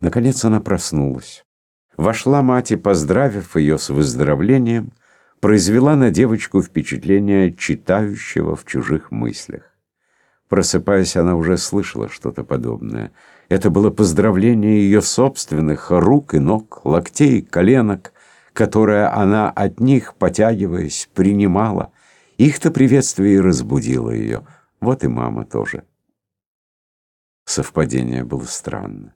Наконец она проснулась. Вошла мать и, поздравив ее с выздоровлением, произвела на девочку впечатление читающего в чужих мыслях. Просыпаясь, она уже слышала что-то подобное. Это было поздравление ее собственных рук и ног, локтей и коленок, которое она от них, потягиваясь, принимала. Их-то приветствие и разбудило ее. Вот и мама тоже. Совпадение было странно.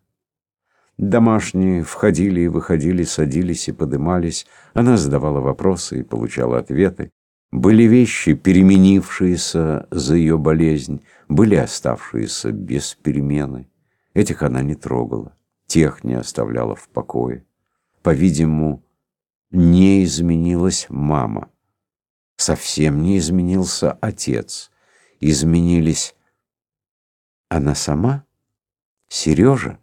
Домашние входили и выходили, садились и подымались. Она задавала вопросы и получала ответы. Были вещи, переменившиеся за ее болезнь, были оставшиеся без перемены. Этих она не трогала, тех не оставляла в покое. По-видимому, не изменилась мама. Совсем не изменился отец. Изменились она сама, Сережа,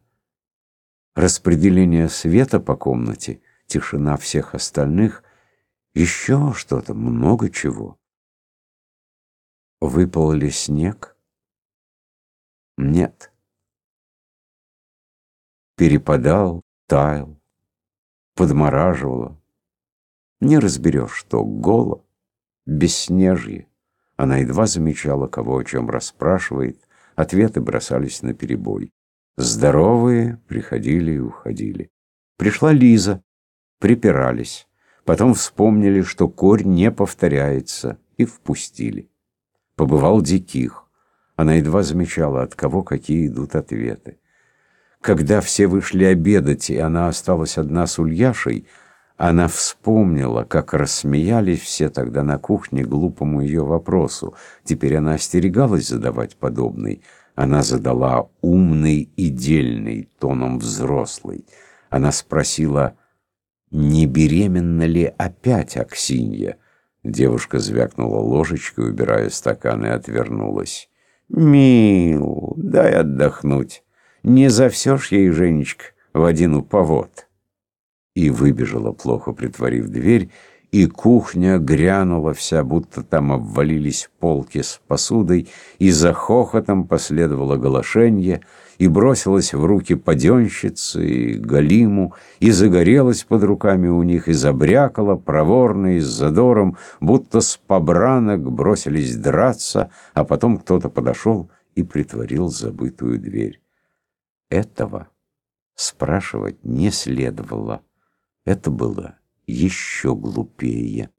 распределение света по комнате, тишина всех остальных, еще что-то, много чего. Выпал ли снег? Нет. Перепадал, таял, подмораживало. Не разберешь, что голо, бесснежье. Она едва замечала, кого о чем расспрашивает, ответы бросались на перебой. Здоровые приходили и уходили. Пришла Лиза, припирались. Потом вспомнили, что корь не повторяется, и впустили. Побывал Диких. Она едва замечала, от кого какие идут ответы. Когда все вышли обедать, и она осталась одна с Ульяшей, она вспомнила, как рассмеялись все тогда на кухне глупому ее вопросу. Теперь она остерегалась задавать подобный. Она задала умный и дельный, тоном взрослый. Она спросила, не беременна ли опять Аксинья? Девушка звякнула ложечкой, убирая стакан, и отвернулась. «Мил, дай отдохнуть. Не за все ж ей, Женечка, в один уповод». И выбежала, плохо притворив дверь, и кухня грянула вся, будто там обвалились полки с посудой, и за хохотом последовало голошенье, и бросилась в руки паденщицы и галиму, и загорелась под руками у них, и забрякала проворно и с задором, будто с побранок бросились драться, а потом кто-то подошел и притворил забытую дверь. Этого спрашивать не следовало. Это было еще глупее.